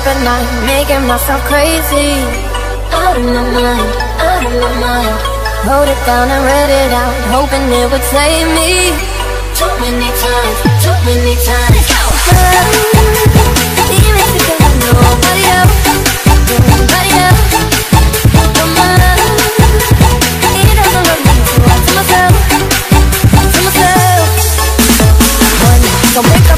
in at night, making myself crazy. Out of my mind, out of my mind. Wrote it down and read it out, hoping it would save me. Too many times, too many times. But even because I nobody else, nobody else. But my love, it doesn't love me, so I tell myself, to myself. One, don't